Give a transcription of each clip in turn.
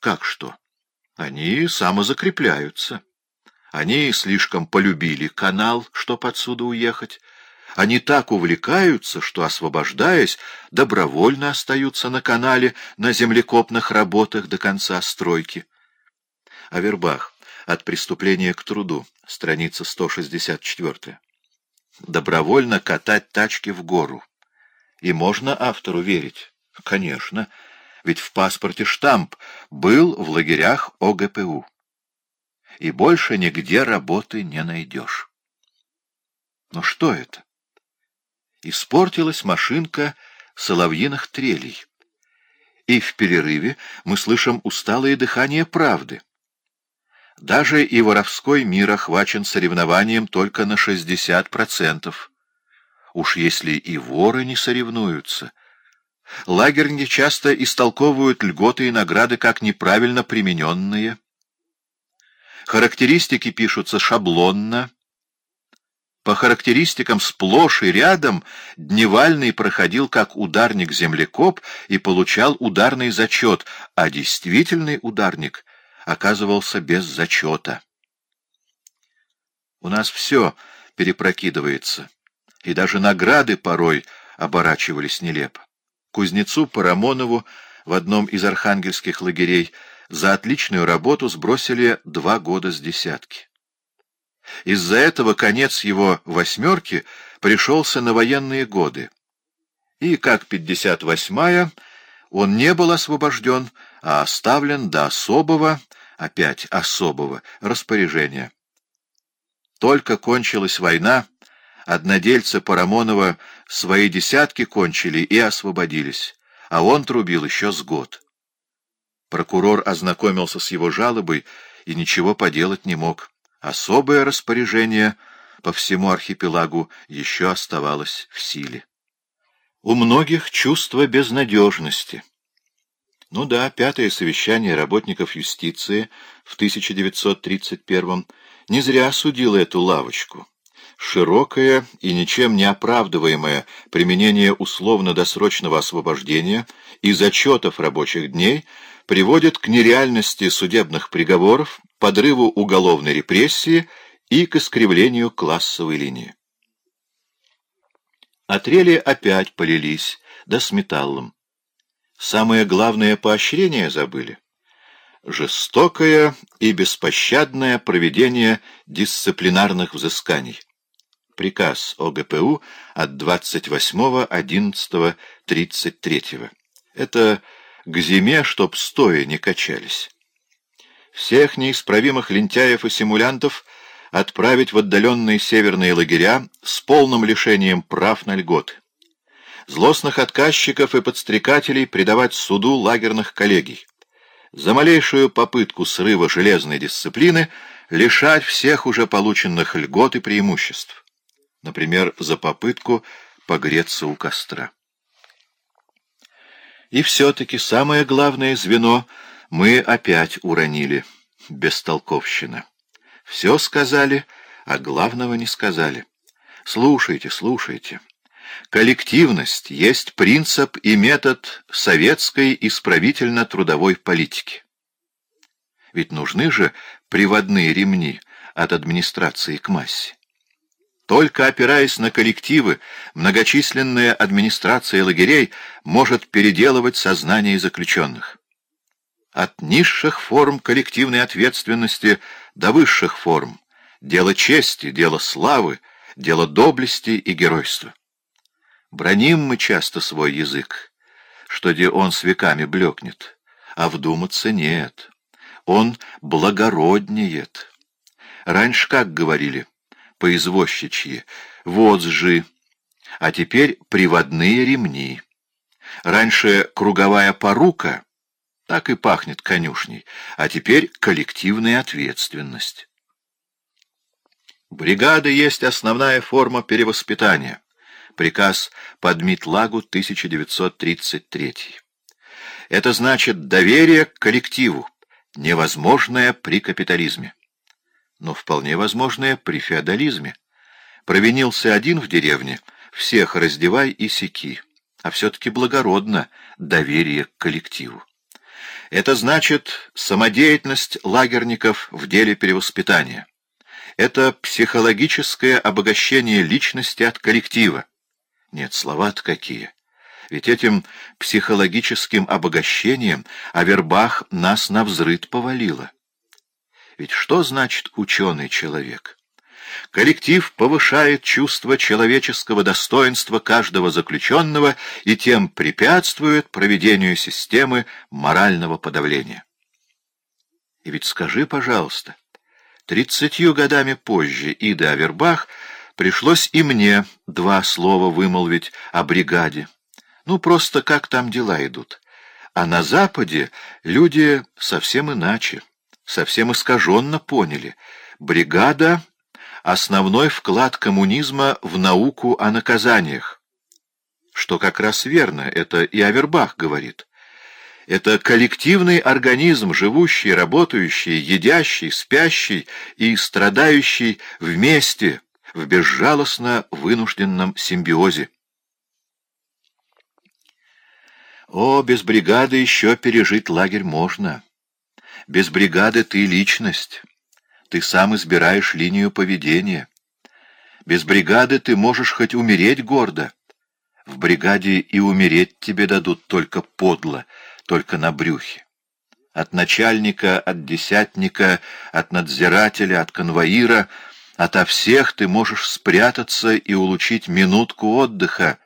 Как что? Они самозакрепляются. Они слишком полюбили канал, чтоб отсюда уехать. Они так увлекаются, что, освобождаясь, добровольно остаются на канале на землекопных работах до конца стройки. Авербах. От преступления к труду. Страница 164. Добровольно катать тачки в гору. И можно автору верить? Конечно. Ведь в паспорте штамп «Был в лагерях ОГПУ». И больше нигде работы не найдешь. Но что это? Испортилась машинка соловьиных трелей. И в перерыве мы слышим усталое дыхание правды. Даже и воровской мир охвачен соревнованием только на 60%. Уж если и воры не соревнуются. Лагерники часто истолковывают льготы и награды как неправильно примененные. Характеристики пишутся шаблонно. По характеристикам сплошь и рядом Дневальный проходил как ударник-землекоп и получал ударный зачет, а действительный ударник оказывался без зачета. У нас все перепрокидывается, и даже награды порой оборачивались нелепо. Кузнецу Парамонову в одном из архангельских лагерей за отличную работу сбросили два года с десятки. Из-за этого конец его «восьмерки» пришелся на военные годы. И, как 58-я, он не был освобожден, а оставлен до особого, опять особого, распоряжения. Только кончилась война, однодельцы Парамонова свои десятки кончили и освободились, а он трубил еще с год. Прокурор ознакомился с его жалобой и ничего поделать не мог. Особое распоряжение по всему архипелагу еще оставалось в силе. У многих чувство безнадежности. Ну да, пятое совещание работников юстиции в 1931 не зря судило эту лавочку. Широкое и ничем не оправдываемое применение условно-досрочного освобождения и зачетов рабочих дней приводит к нереальности судебных приговоров, подрыву уголовной репрессии и к искривлению классовой линии. Отрели опять полились, да с металлом. Самое главное поощрение забыли. Жестокое и беспощадное проведение дисциплинарных взысканий. Приказ ОГПУ от 28.11.33. Это к зиме, чтоб стоя не качались всех неисправимых лентяев и симулянтов отправить в отдаленные северные лагеря с полным лишением прав на льготы. Злостных отказчиков и подстрекателей предавать суду лагерных коллегий. За малейшую попытку срыва железной дисциплины лишать всех уже полученных льгот и преимуществ. Например, за попытку погреться у костра. И все-таки самое главное звено — мы опять уронили. Бестолковщина. Все сказали, а главного не сказали. Слушайте, слушайте. Коллективность есть принцип и метод советской исправительно-трудовой политики. Ведь нужны же приводные ремни от администрации к массе. Только опираясь на коллективы, многочисленная администрация лагерей может переделывать сознание заключенных от низших форм коллективной ответственности до высших форм, дело чести, дело славы, дело доблести и геройства. Броним мы часто свой язык, что где он с веками блекнет, а вдуматься нет, он благороднеет. Раньше как говорили, поизвозчичьи, вот сжи, а теперь приводные ремни. Раньше круговая порука — так и пахнет конюшней. А теперь коллективная ответственность. Бригада есть основная форма перевоспитания. Приказ Подмитлагу 1933. Это значит доверие к коллективу, невозможное при капитализме. Но вполне возможное при феодализме. Провинился один в деревне, всех раздевай и секи. А все-таки благородно доверие к коллективу. Это значит самодеятельность лагерников в деле перевоспитания. Это психологическое обогащение личности от коллектива. Нет, слова-то какие. Ведь этим психологическим обогащением Авербах нас на взрыд повалило. Ведь что значит ученый человек? Коллектив повышает чувство человеческого достоинства каждого заключенного и тем препятствует проведению системы морального подавления. И ведь скажи, пожалуйста, тридцатью годами позже Ида Авербах пришлось и мне два слова вымолвить о бригаде. Ну, просто как там дела идут. А на Западе люди совсем иначе, совсем искаженно поняли. Бригада основной вклад коммунизма в науку о наказаниях. Что как раз верно, это и Авербах говорит. Это коллективный организм, живущий, работающий, едящий, спящий и страдающий вместе, в безжалостно вынужденном симбиозе. О, без бригады еще пережить лагерь можно. Без бригады ты личность. Ты сам избираешь линию поведения. Без бригады ты можешь хоть умереть гордо. В бригаде и умереть тебе дадут только подло, только на брюхе. От начальника, от десятника, от надзирателя, от конвоира, ото всех ты можешь спрятаться и улучить минутку отдыха.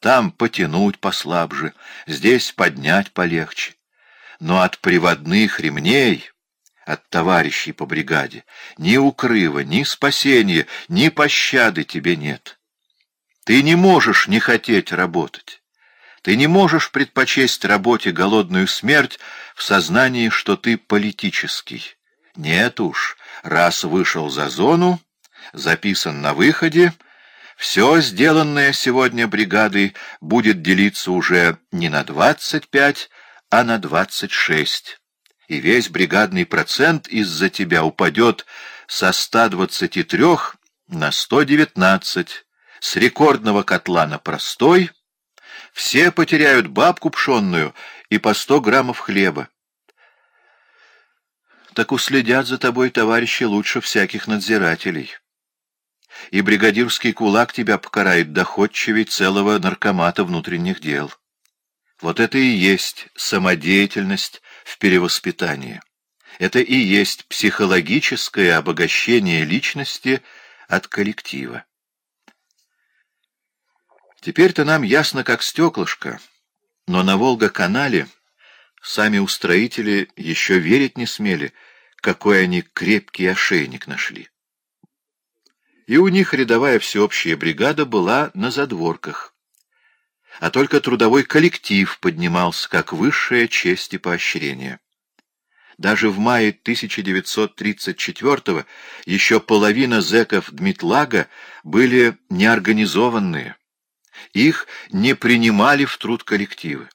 Там потянуть послабже, здесь поднять полегче. Но от приводных ремней от товарищей по бригаде. Ни укрыва, ни спасения, ни пощады тебе нет. Ты не можешь не хотеть работать. Ты не можешь предпочесть работе голодную смерть в сознании, что ты политический. Нет уж, раз вышел за зону, записан на выходе, все сделанное сегодня бригадой будет делиться уже не на двадцать пять, а на двадцать шесть и весь бригадный процент из-за тебя упадет со 123 на 119, с рекордного котла на простой, все потеряют бабку пшенную и по 100 граммов хлеба. Так уследят за тобой, товарищи, лучше всяких надзирателей. И бригадирский кулак тебя покарает доходчивей целого наркомата внутренних дел. Вот это и есть самодеятельность в перевоспитании. Это и есть психологическое обогащение личности от коллектива. Теперь-то нам ясно, как стеклышко, но на Волга-канале сами устроители еще верить не смели, какой они крепкий ошейник нашли. И у них рядовая всеобщая бригада была на задворках а только трудовой коллектив поднимался как высшая честь и поощрение. Даже в мае 1934-го еще половина зэков Дмитлага были неорганизованные. Их не принимали в труд коллективы.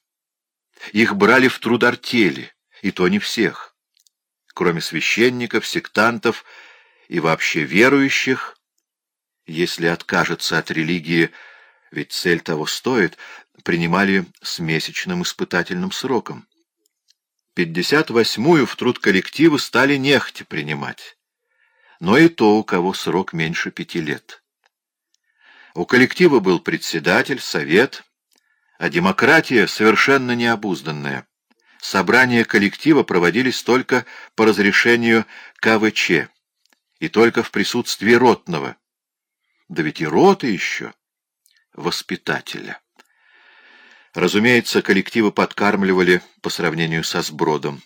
Их брали в труд артели, и то не всех. Кроме священников, сектантов и вообще верующих, если откажется от религии ведь цель того стоит, принимали с месячным испытательным сроком. 58-ю в труд коллектива стали нехти принимать, но и то, у кого срок меньше пяти лет. У коллектива был председатель, совет, а демократия совершенно необузданная. Собрания коллектива проводились только по разрешению КВЧ и только в присутствии ротного. Да ведь и роты еще воспитателя. Разумеется, коллективы подкармливали по сравнению со сбродом.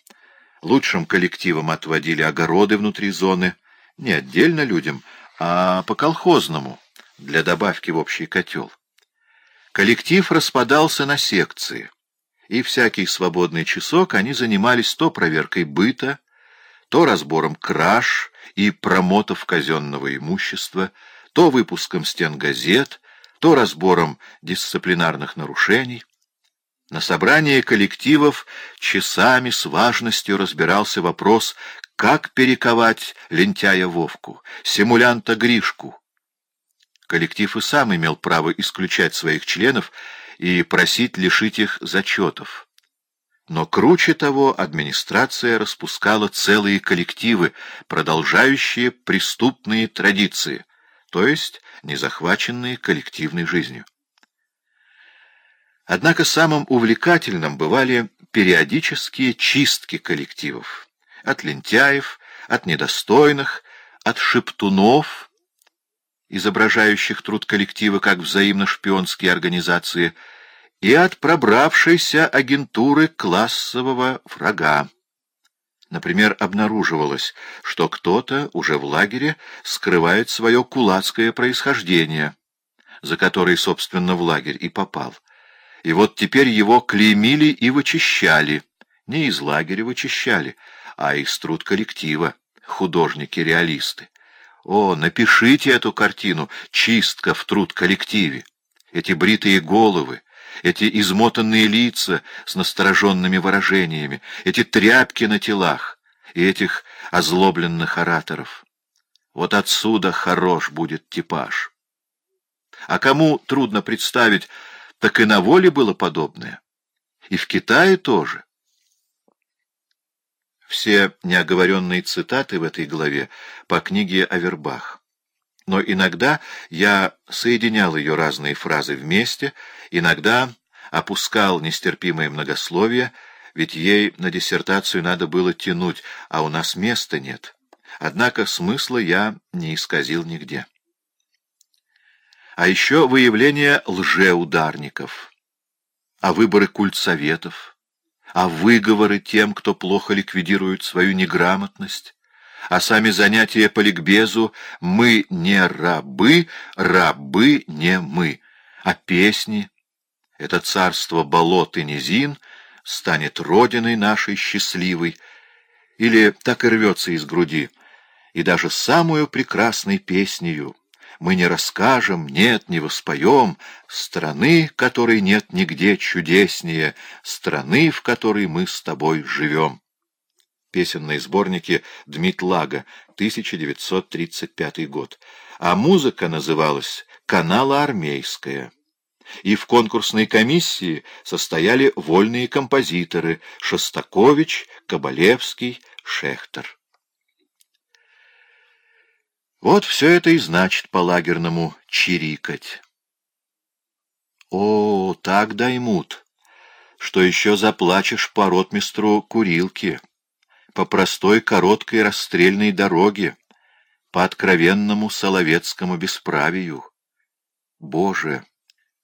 Лучшим коллективам отводили огороды внутри зоны, не отдельно людям, а по-колхозному, для добавки в общий котел. Коллектив распадался на секции, и всякий свободный часок они занимались то проверкой быта, то разбором краж и промотов казенного имущества, то выпуском стен газет, то разбором дисциплинарных нарушений. На собрании коллективов часами с важностью разбирался вопрос, как перековать лентяя Вовку, симулянта Гришку. Коллектив и сам имел право исключать своих членов и просить лишить их зачетов. Но круче того, администрация распускала целые коллективы, продолжающие преступные традиции, то есть не захваченные коллективной жизнью. Однако самым увлекательным бывали периодические чистки коллективов. От лентяев, от недостойных, от шептунов, изображающих труд коллектива как взаимно-шпионские организации, и от пробравшейся агентуры классового врага. Например, обнаруживалось, что кто-то уже в лагере скрывает свое кулацкое происхождение, за которое, собственно, в лагерь и попал. И вот теперь его клеймили и вычищали. Не из лагеря вычищали, а из труд коллектива, художники-реалисты. О, напишите эту картину «Чистка в труд коллективе». Эти бритые головы, эти измотанные лица с настороженными выражениями, эти тряпки на телах и этих озлобленных ораторов. Вот отсюда хорош будет типаж. А кому трудно представить, так и на воле было подобное. И в Китае тоже. Все неоговоренные цитаты в этой главе по книге Авербах. Но иногда я соединял ее разные фразы вместе, иногда опускал нестерпимое многословие, ведь ей на диссертацию надо было тянуть, а у нас места нет. Однако смысла я не исказил нигде а еще выявление лжеударников, а выборы культсоветов, а выговоры тем, кто плохо ликвидирует свою неграмотность, а сами занятия по ликбезу «мы не рабы, рабы не мы», а песни «это царство болот и низин» станет родиной нашей счастливой, или так и рвется из груди, и даже самую прекрасной песнею мы не расскажем, нет, не воспоем страны, которой нет нигде чудеснее, страны, в которой мы с тобой живем. Песенные сборники Дмитлага, 1935 год. А музыка называлась «Канала армейская». И в конкурсной комиссии состояли вольные композиторы Шостакович, Кабалевский, Шехтер. Вот все это и значит по-лагерному чирикать. О, так даймут, что еще заплачешь по ротмистру курилки, по простой короткой расстрельной дороге, по откровенному соловецкому бесправию. Боже,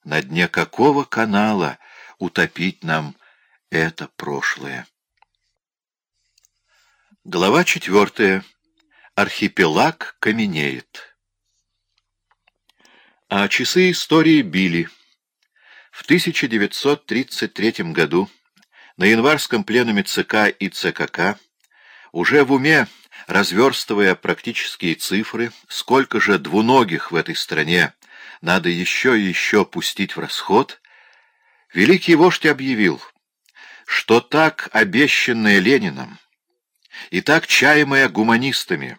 на дне какого канала утопить нам это прошлое? Глава четвертая. Архипелаг каменеет. А часы истории били. В 1933 году на январском пленуме ЦК и ЦКК, уже в уме разверстывая практические цифры, сколько же двуногих в этой стране надо еще и еще пустить в расход, великий вождь объявил, что так обещанное Лениным и так чаемое гуманистами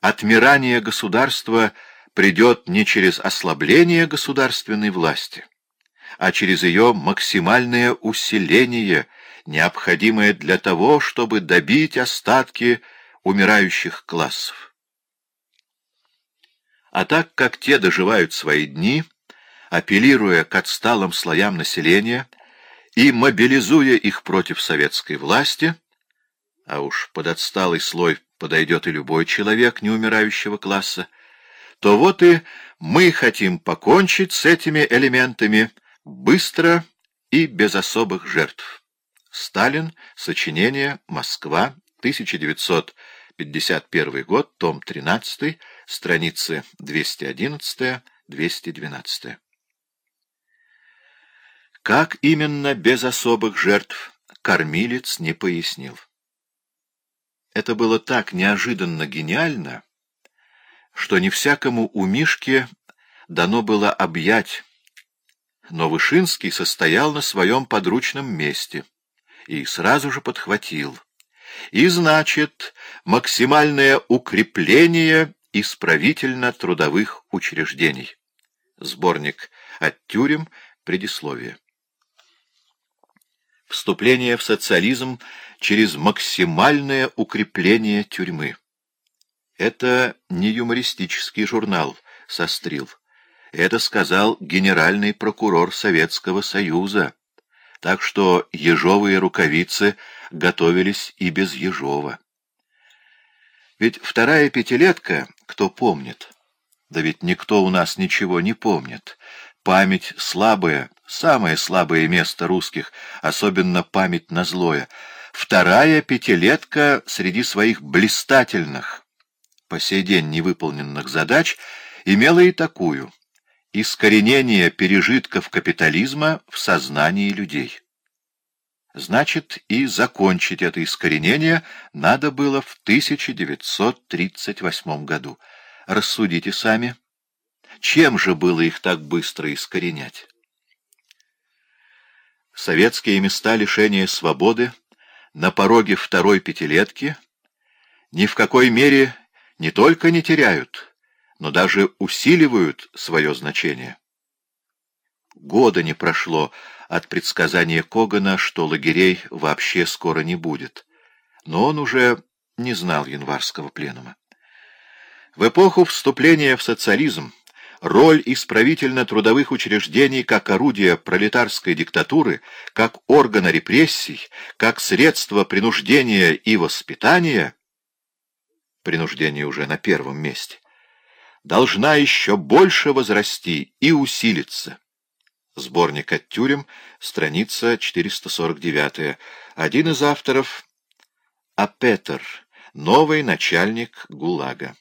отмирание государства придет не через ослабление государственной власти, а через ее максимальное усиление, необходимое для того, чтобы добить остатки умирающих классов. А так как те доживают свои дни, апеллируя к отсталым слоям населения и мобилизуя их против советской власти, а уж под отсталый слой подойдет и любой человек неумирающего класса, то вот и мы хотим покончить с этими элементами быстро и без особых жертв. Сталин. Сочинение. Москва. 1951 год. Том 13. Страницы 211-212. Как именно без особых жертв, кормилец не пояснил. Это было так неожиданно гениально, что не всякому у Мишки дано было объять, но Вышинский состоял на своем подручном месте и сразу же подхватил. И, значит, максимальное укрепление исправительно-трудовых учреждений. Сборник от тюрем, предисловие. Вступление в социализм через максимальное укрепление тюрьмы. Это не юмористический журнал «Сострил». Это сказал генеральный прокурор Советского Союза. Так что ежовые рукавицы готовились и без Ежова. Ведь вторая пятилетка, кто помнит? Да ведь никто у нас ничего не помнит. Память слабая, самое слабое место русских, особенно память на злое. Вторая пятилетка среди своих блистательных, по сей день невыполненных задач, имела и такую — искоренение пережитков капитализма в сознании людей. Значит, и закончить это искоренение надо было в 1938 году. Рассудите сами. Чем же было их так быстро искоренять? Советские места лишения свободы на пороге второй пятилетки ни в какой мере не только не теряют, но даже усиливают свое значение. Года не прошло от предсказания Когана, что лагерей вообще скоро не будет. Но он уже не знал январского пленума. В эпоху вступления в социализм роль исправительно-трудовых учреждений как орудия пролетарской диктатуры, как органа репрессий, как средство принуждения и воспитания, принуждение уже на первом месте, должна еще больше возрасти и усилиться. Сборник от тюрем, страница 449. Один из авторов — Апетер, новый начальник ГУЛАГа.